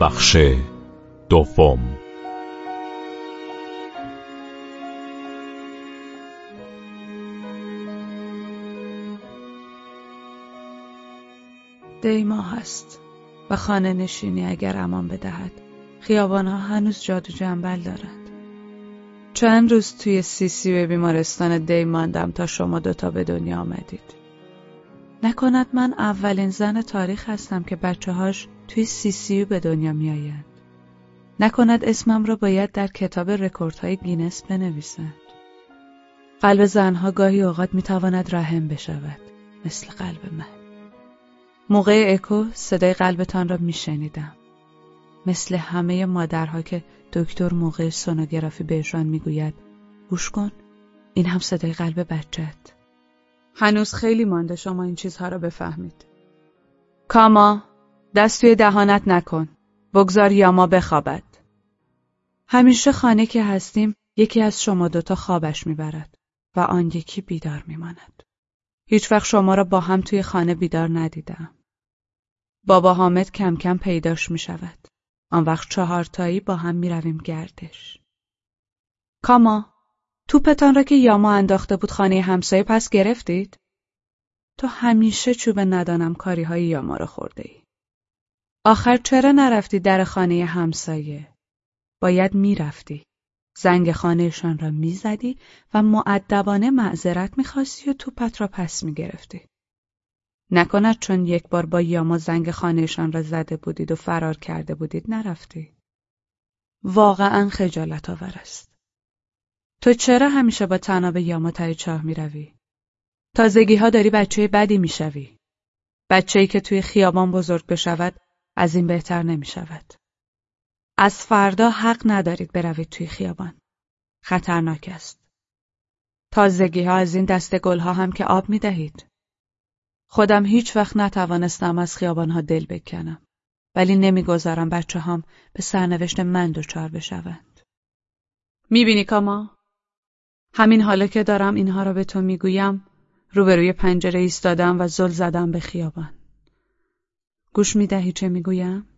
بخش دوم. دیما هست و خانه نشینی اگر امان بدهد. خیابانها هنوز جادو جنبل دارند. چند روز توی سیسی به بیمارستان دی ماندم تا شما دوتا به دنیا آمدید. نکند من اولین زن تاریخ هستم که بچه هاش توی CCU به دنیا میآیند. نکند اسمم را باید در کتاب رکوردهای گینس بنویسند. قلب زنها گاهی اوقات می‌تواند رحم بشود مثل قلب من. موقع اکو صدای قلبتان را میشنیدم. مثل همه مادرها که دکتر موقع سونوگرافی بهشان می‌گوید گوش کن این هم صدای قلب بچت. هنوز خیلی مانده شما این چیزها را بفهمید. کاما دست توی دهانت نکن. بگذار یاما بخوابد. همیشه خانه که هستیم یکی از شما دوتا خوابش می‌برد و آن یکی بیدار میماند. هیچ وقت شما را با هم توی خانه بیدار ندیدم. بابا حامد کم کم پیداش می شود. آن وقت چهارتایی با هم می رویم گردش. کاما توپتان را که یاما انداخته بود خانه همسایه پس گرفتید؟ تو همیشه چوب ندانم کاری های یاما را خورده ای. آخر چرا نرفتی در خانه همسایه؟ باید می‌رفتی. زنگ خانهشان را می‌زدی و معدبانه معذرت می‌خواستی و توپت را پس می‌گرفتی. نکند چون یک بار با یاما زنگ خانهشان را زده بودید و فرار کرده بودید نرفتی. واقعا خجالت آور است. تو چرا همیشه با تناب یاما تای چاه می‌روی؟ تازگی ها داری بچه بدی می‌شوی. بچه‌ای که توی خیابان بزرگ بشود از این بهتر نمی شود. از فردا حق ندارید بروید توی خیابان. خطرناک است. تازگی ها از این دست گل هم که آب می دهید. خودم هیچ وقت نتوانستم از خیابان ها دل بکنم. ولی نمی‌گذارم بچه هم به سرنوشت من دچار بشوند. می‌بینی کاما؟ همین حالا که دارم اینها را به تو می‌گویم روبروی پنجره ایستادم و زل زدم به خیابان. گوش می‌دهی چه می‌گویم؟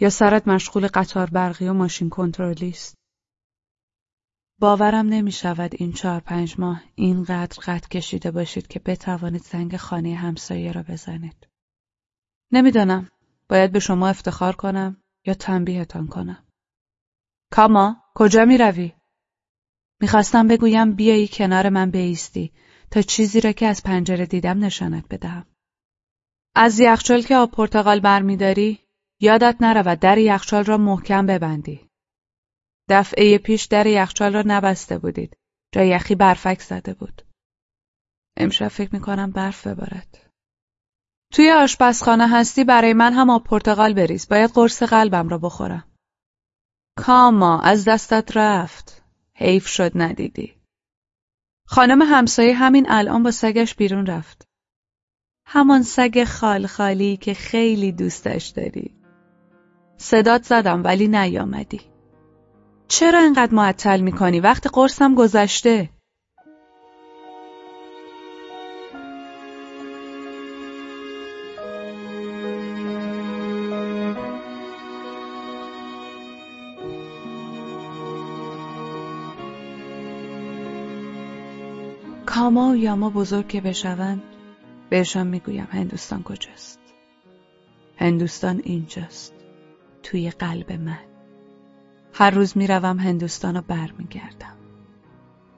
یا سرت مشغول قطار برقی و ماشین کنترلی است؟ باورم نمی شود این چهار پنج ماه اینقدر قد کشیده باشید که بتوانید زنگ خانه همسایه را بزنید. نمی‌دانم باید به شما افتخار کنم یا تنبیهتان کنم. کاما کجا می روی؟ می‌خواستم بگویم بیایی کنار من بیستی تا چیزی را که از پنجره دیدم نشانت بدهم. از یخچال که آب پرتقال برمیداری یادت نرود در یخچال را محکم ببندی. دفعه پیش در یخچال را نبسته بودید. جا یخی برفک زده بود. امشب فکر می‌کنم برف ببارد. توی آشپزخانه هستی برای من هم آب پرتقال بریز. باید قرص قلبم را بخورم. کاما از دستت رفت. حیف شد ندیدی. خانم همسایه همین الان با سگش بیرون رفت. همان سگ خال خالی که خیلی دوستش داری. صدات زدم ولی نیامدی. چرا انقدر معطل می‌کنی؟ وقت قرصم گذشته. کاما و یاما بزرگ که بشوند بهشان می‌گویم هندوستان کجاست؟ هندوستان اینجاست توی قلب من. هر روز می‌روم هندوستان و برمیگردم.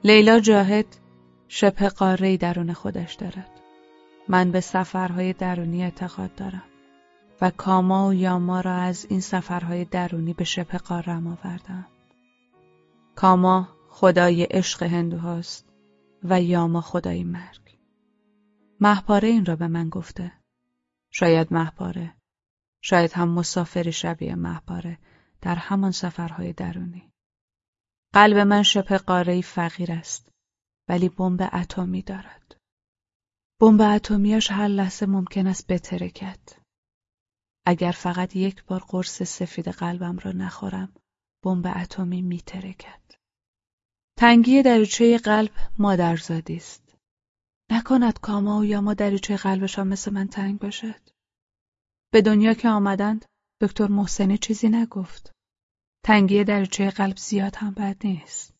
لیلا جاهد شبه قاره درون خودش دارد. من به سفرهای درونی اعتقاد دارم و کاما و یاما را از این سفرهای درونی به شبه قارم آوردم. کاما خدای عشق هندوهاست و یاما خدای مرگ. محپاره این را به من گفته. شاید محپاره شاید هم مسافری شبیه محپاره در همان سفرهای درونی. قلب من شبه قاره فقیر است ولی بمب اتمی دارد. بمب اتمیاش هر لحظه ممکن است بترکد اگر فقط یک بار قرص سفید قلبم را نخورم بمب اتمی میترکد. تنگی دریچه قلب مادرزادی است. نکند کاما و یا ما دریچه قلبشان مثل من تنگ باشد. به دنیا که آمدند دکتر محسنی چیزی نگفت. تنگی دریچه قلب زیاد هم بد نیست.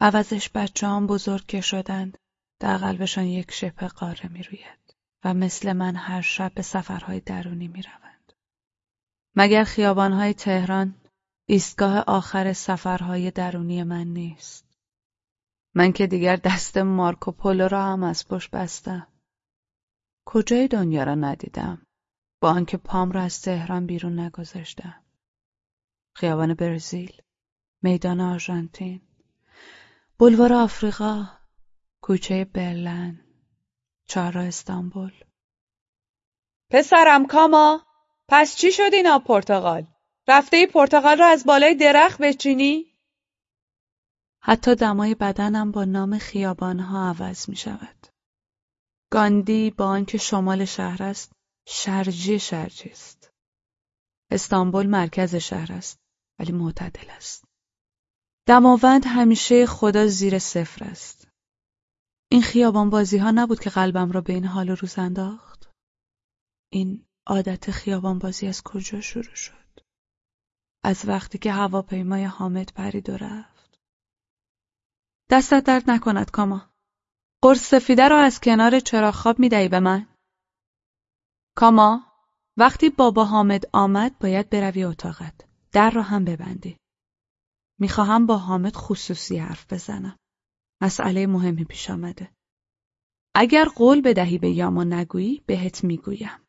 عوضش بچه هم بزرگ که شدند در قلبشان یک شبه قاره می روید و مثل من هر شب به سفرهای درونی می روند. مگر خیابانهای تهران ایستگاه آخر سفرهای درونی من نیست. من که دیگر دست مارکو پولو را هم از پشت بستم. کجای دنیا را ندیدم با آنکه پام را از تهران بیرون نگذاشتم. خیابان برزیل، میدان آرژانتین، بلوار آفریقا، کوچه برلن، چهارراه استانبول. پسرم کاما، پس چی شد این آب پرتغال؟ رفته ای پرتغال را از بالای درخت بچینی؟ حتی دمای بدنم با نام خیابانها عوض می شود. گاندی با آنکه شمال شهر است، شرجی شرجی است. استانبول مرکز شهر است، ولی معتدل است. دماوند همیشه خدا زیر صفر است. این خیابان بازی ها نبود که قلبم را به این حال روز انداخت. این عادت خیابان بازی از کجا شروع شد؟ از وقتی که هواپیمای حامد پرید و رفت. دستت درد نکند کاما. قرص سفیده را از کنار چراغ خواب می‌دهی به من؟ کاما وقتی بابا حامد آمد باید بروی اتاقت. در را هم ببندی. می‌خواهم با حامد خصوصی حرف بزنم. مسئله مهمی پیش آمده. اگر قول بدهی به یاما نگویی بهت می‌گویم.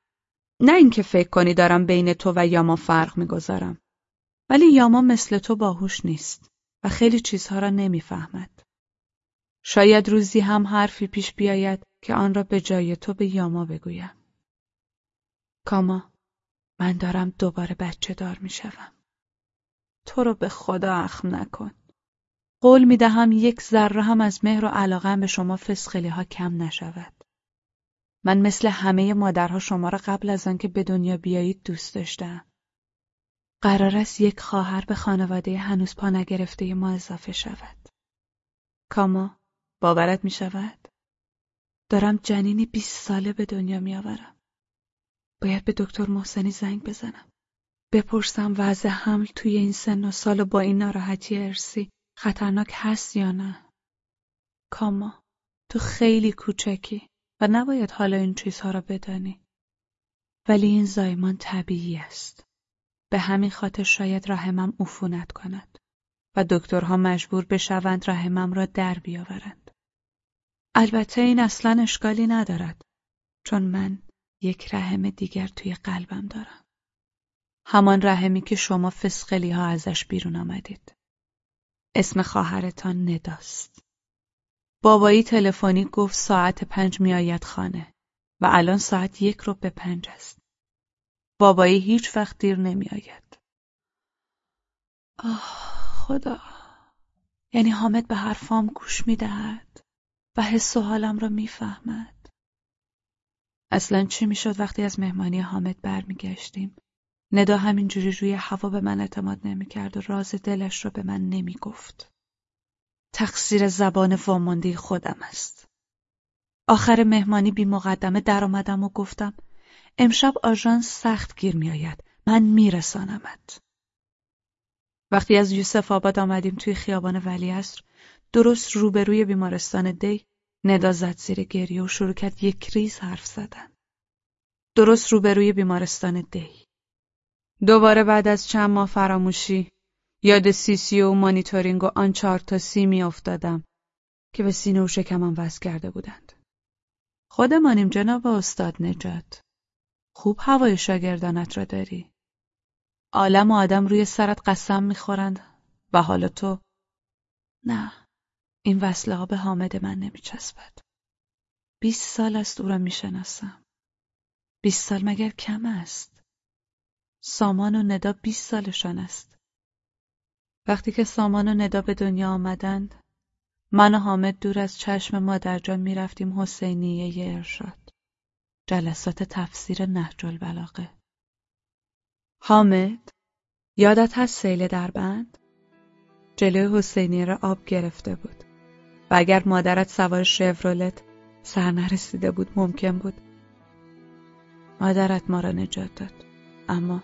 نه اینکه فکر کنی دارم بین تو و یاما فرق می‌گذارم. ولی یاما مثل تو باهوش نیست و خیلی چیزها را نمی‌فهمد. شاید روزی هم حرفی پیش بیاید که آن را به جای تو به یاما بگویم. کاما من دارم دوباره بچه دار می شدم. تو رو به خدا اخم نکن. قول می دهم یک ذره هم از مهر و علاقه به شما فسخلی ها کم نشود. من مثل همه مادرها شما را قبل از آنکه به دنیا بیایید دوست داشتم. قرار است یک خواهر به خانواده هنوز پا نگرفته ما اضافه شود. کاما باورت می شود؟ دارم جنینی بیست ساله به دنیا می آورم. باید به دکتر محسنی زنگ بزنم. بپرسم وضع حمل توی این سن و سال با این ناراحتی ارسی خطرناک هست یا نه؟ کاما تو خیلی کوچکی و نباید حالا این چیزها را بدانی. ولی این زایمان طبیعی است. به همین خاطر شاید رحمم عفونت کند و دکترها مجبور بشوند رحمم را در بیاورند. البته این اصلا اشکالی ندارد چون من یک رحم دیگر توی قلبم دارم. همان رحمی که شما فسقلی ها ازش بیرون آمدید. اسم خواهرتان نداست. بابایی تلفنی گفت ساعت پنج میآید خانه و الان ساعت یک رو به پنج است. بابایی هیچ وقت دیر نمیآید. آه خدا یعنی حامد به حرفام گوش می‌دهد و حس و حالم را می‌فهمد. اصلا چی می‌شد وقتی از مهمانی حامد برمیگشتیم ندا همینجوری روی هوا به من اعتماد نمی‌کرد و راز دلش رو به من نمی‌گفت. تقصیر زبان وامانده خودم است. آخر مهمانی بی مقدمه در آمدم و گفتم امشب آژانس سخت گیر میآید. من میرسانمت. وقتی از یوسف آباد آمدیم توی خیابان ولیعصر درست روبروی بیمارستان دی ندا زد زیر گریه و شروع کرد یک ریز حرف زدن. درست روبروی بیمارستان دی. دوباره بعد از چند ماه فراموشی یاد سیسی و مانیتورینگ و آن چهار تا سی می افتادم که به سینه و شکمم وز کرده بودند. خودمانیم جناب استاد نجات. خوب هوای شاگردانت را داری. عالم و آدم روی سرت قسم می‌خورند و حالا تو نه این وصله ها به حامد من نمیچسبد. بیست سال است او را می‌شناسم. بیست سال مگر کم است. سامان و ندا بیست سالشان است. وقتی که سامان و ندا به دنیا آمدند، من و حامد دور از چشم مادرجان می‌رفتیم حسینیه ارشاد. جلسات تفسیر نهج البلاغه. حامد، یادت هست سیل دربند؟ جلوی حسینیه را آب گرفته بود. و اگر مادرت سوار شورولت سر نرسیده بود ممکن بود مادرت ما را نجات داد. اما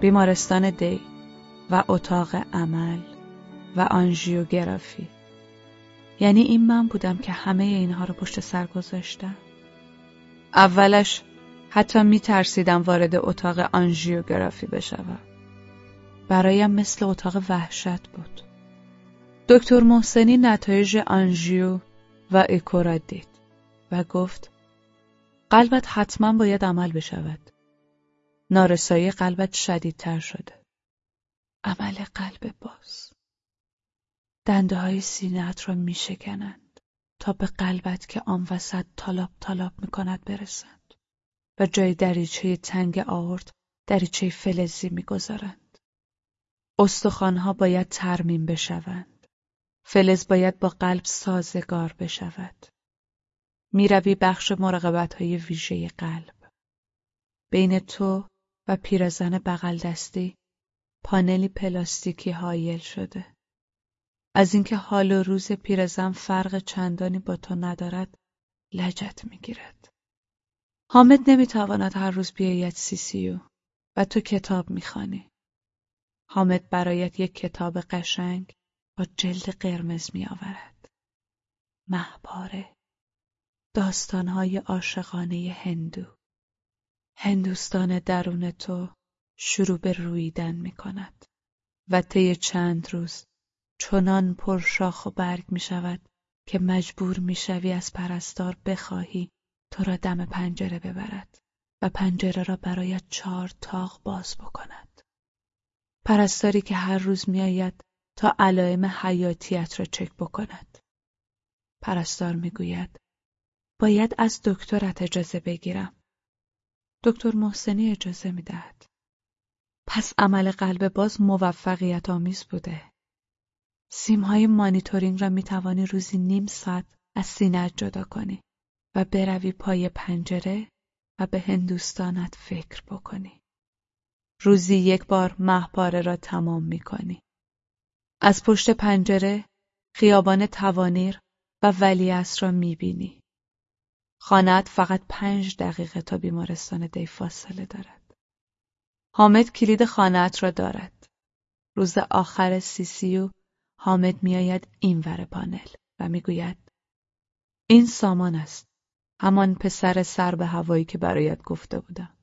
بیمارستان دی و اتاق عمل و آنژیوگرافی یعنی این من بودم که همه اینها رو پشت سر گذاشتم. اولش حتی می ترسیدم وارد اتاق آنژیوگرافی بشوم. برایم مثل اتاق وحشت بود. دکتر محسنی نتایج آنژیو و اکو را دید و گفت قلبت حتما باید عمل بشود. نارسایی قلبت شدیدتر شده. عمل قلب باز. دنده های سینهت را می شکنند تا به قلبت که آن وسط تالاب تالاب می کند برسند و جای دریچه تنگ آورد دریچه فلزی می گذارند. استخوانها باید ترمیم بشوند. فلز باید با قلب سازگار بشود. می‌روی بخش مراقبت های ویژه قلب. بین تو و پیرزن بغل دستی پانلی پلاستیکی حایل شده. از اینکه حال و روز پیرزن فرق چندانی با تو ندارد لجت می‌گیرد. حامد نمی‌تواند هر روز بیاید CCU و تو کتاب می‌خوانی. حامد برایت یک کتاب قشنگ با جلد قرمز میآورد. محباره داستانهای عاشقانه هندو هندوستان درون تو شروع به رویدن می کند و طی چند روز چنان پرشاخ و برگ می شود که مجبور می شوی از پرستار بخواهی تو را دم پنجره ببرد و پنجره را برایت چهار تاق باز بکند. پرستاری که هر روز میآید تا علائم حیاتیت را چک بکند. پرستار می‌گوید باید از دکترت اجازه بگیرم. دکتر محسنی اجازه می‌دهد. پس عمل قلب باز موفقیت آمیز بوده. سیمهای مانیتورینگ را می توانی روزی نیم ساعت از سینه جدا کنی و بروی پای پنجره و به هندوستانت فکر بکنی. روزی یک بار مهپاره را تمام می کنی. از پشت پنجره خیابان توانیر و ولیعصر را می بینی. خانت فقط پنج دقیقه تا بیمارستان دی فاصله دارد. حامد کلید خانت را دارد. روز آخر سیسیو حامد میآید این ور پانل و می‌گوید این سامان است. همان پسر سر به هوایی که برایت گفته بودم.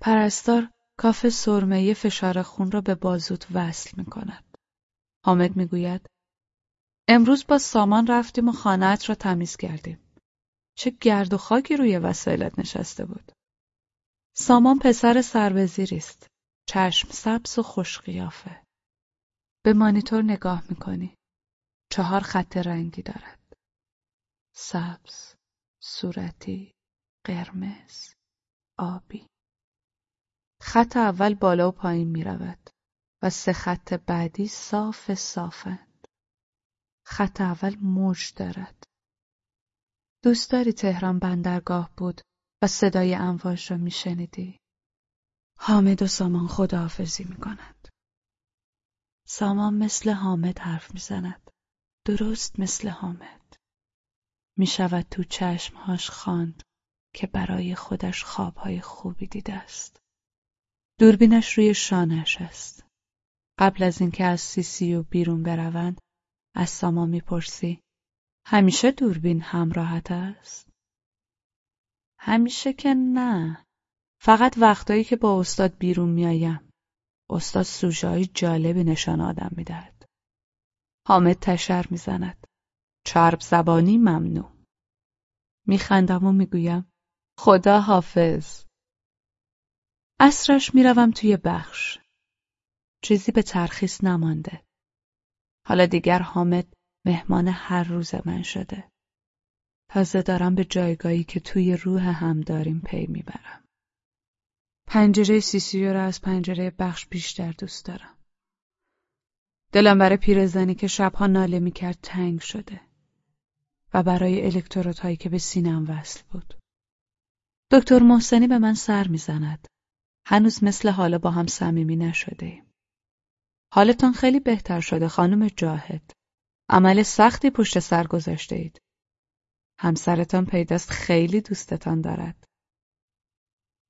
پرستار کاف سرمه فشار خون را به بازوت وصل می کند. حامد می‌گوید امروز با سامان رفتیم و خانهات را تمیز کردیم. چه گرد و خاکی روی وسایلت نشسته بود. سامان پسر سربزیری است. چشم سبز و خوش قیافه. به مانیتور نگاه می‌کنی. چهار خط رنگی دارد. سبز، صورتی، قرمز، آبی. خط اول بالا و پایین می رود و سه خط بعدی صاف صافند. خط اول موج دارد. دوست داری تهران بندرگاه بود و صدای امواج را میشنیدی؟ حامد و سامان خداحافظی می‌کنند. سامان مثل حامد حرف می‌زند. درست مثل حامد. می‌شود تو چشمهاش خواند که برای خودش خوابهای خوبی دیده است. دوربینش روی شانش است. قبل از اینکه از سیسیو بیرون بروند از سامان می‌پرسی همیشه دوربین همراهت است؟ همیشه که نه. فقط وقتایی که با استاد بیرون میایم. استاد سوژه های جالبی نشان آدم می‌دهد. حامد تشر می‌زند. چرب زبانی ممنوع. میخندم و می‌گویم خدا حافظ. اصرش می‌روم توی بخش. چیزی به ترخیص نمانده. حالا دیگر حامد مهمان هر روز من شده. تازه دارم به جایگاهی که توی روح هم داریم پی می‌برم. پنجره CCU را از پنجره بخش بیشتر دوست دارم. دلم برای پیرزنی که شبها ناله می‌کرد تنگ شده. و برای الکترودهایی که به سینم وصل بود. دکتر محسنی به من سر می‌زند. هنوز مثل حالا با هم صمیمی نشده ایم. حالتان خیلی بهتر شده خانم جاهد. عمل سختی پشت سر گذاشته اید. همسرتان پیداست خیلی دوستتان دارد.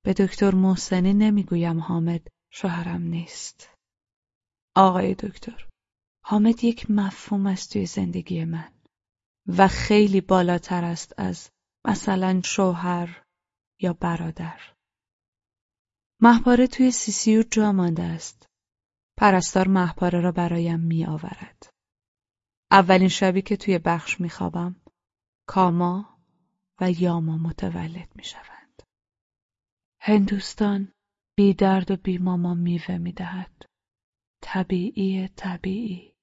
به دکتر محسنی نمی‌گویم حامد شوهرم نیست. آقای دکتر، حامد یک مفهوم است توی زندگی من و خیلی بالاتر است از مثلا شوهر یا برادر. محپاره توی سیسیو جا مانده است. پرستار محپاره را برایم می آورد. اولین شبی که توی بخش می خوابم، کاما و یاما متولد می شوند. هندوستان بی درد و بی ماما میوه می دهد. طبیعی طبیعی.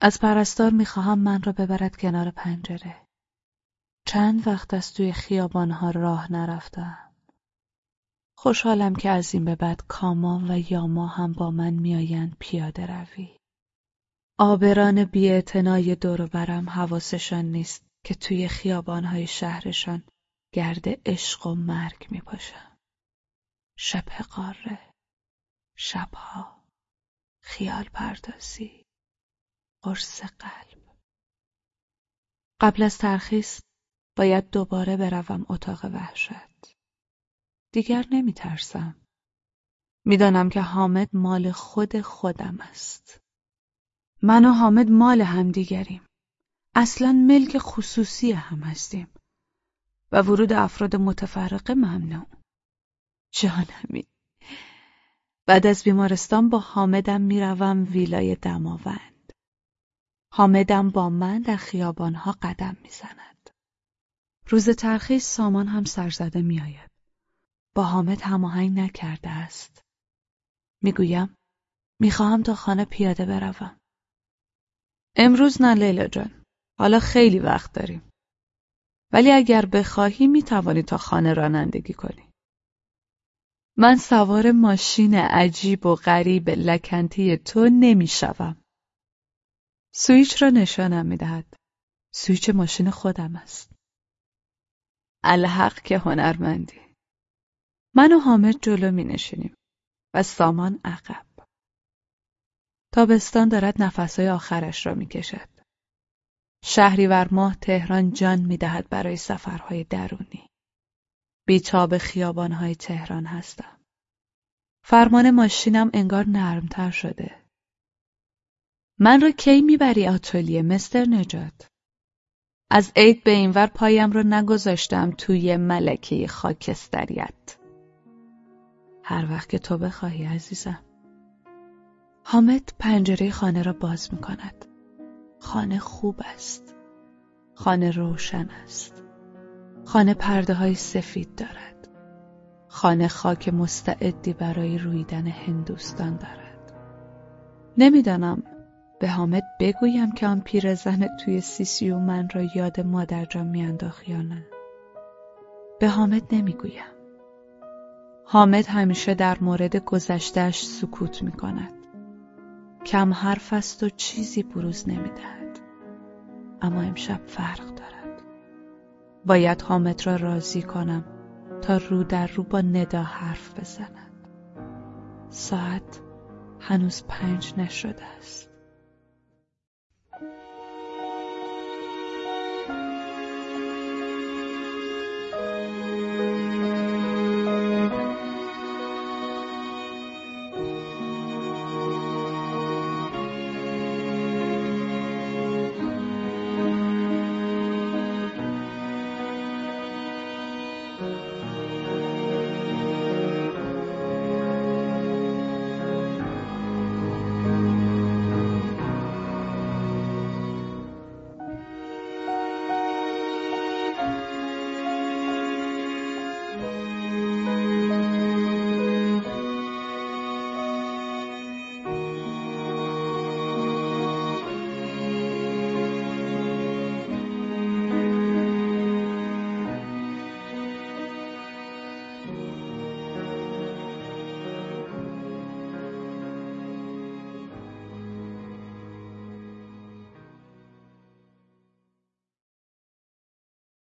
از پرستار می خواهم من را ببرد کنار پنجره. چند وقت از توی خیابانها راه نرفتم. خوشحالم که از این به بعد کاما و یاما هم با من میآیند پیاده روی. آبران بیاعتنای دور برم حواسشان نیست که توی خیابانهای شهرشان گرد عشق و مرگ می پاشم. شبه قاره، شبها، خیال پردازی، قرص قلب. قبل از ترخیص باید دوباره بروم اتاق وحشت. دیگر نمی ترسم. می‌دانم که حامد مال خود خودم است. من و حامد مال هم دیگریم. اصلا ملک خصوصی هم هستیم. و ورود افراد متفرقه ممنوع. جانمی. بعد از بیمارستان با حامدم می‌روم ویلای دماوند. حامدم با من در خیابانها قدم می‌زند. روز ترخیص سامان هم سرزده میآید. با حامد هماهنگ نکرده است. می‌گویم می‌خواهم تا خانه پیاده بروم. امروز نه لیلا جان. حالا خیلی وقت داریم. ولی اگر بخواهی می‌توانی تا خانه رانندگی کنی. من سوار ماشین عجیب و غریب لکنتی تو نمی‌شوم. سویچ را نشانم می‌دهد. سویچ ماشین خودم است. الحق که هنرمندی. من و حامد جلو می نشینیم و سامان عقب. تابستان دارد نفسهای آخرش را می کشد. شهریور ماه تهران جان می دهد برای سفرهای درونی. بیتاب خیابانهای تهران هستم. فرمان ماشینم انگار نرمتر شده. من را کی می‌بری آتولیه مستر نجات؟ از عید به اینور پایم را نگذاشتم توی ملکه خاکستریت. هر وقت که تو بخواهی عزیزم. حامد پنجره خانه را باز می کند. خانه خوب است. خانه روشن است. خانه پرده های سفید دارد. خانه خاک مستعدی برای رویدن هندوستان دارد. نمی‌دانم به حامد بگویم که آن پیرزن توی سیسیو من را یاد مادرجان میانداخت یا. به حامد نمی‌گویم. حامد همیشه در مورد گذشتهش سکوت می کند. کم حرف است و چیزی بروز نمی دهد. اما امشب فرق دارد. باید حامد را راضی کنم تا رو در رو با ندا حرف بزند. ساعت هنوز پنج نشده است.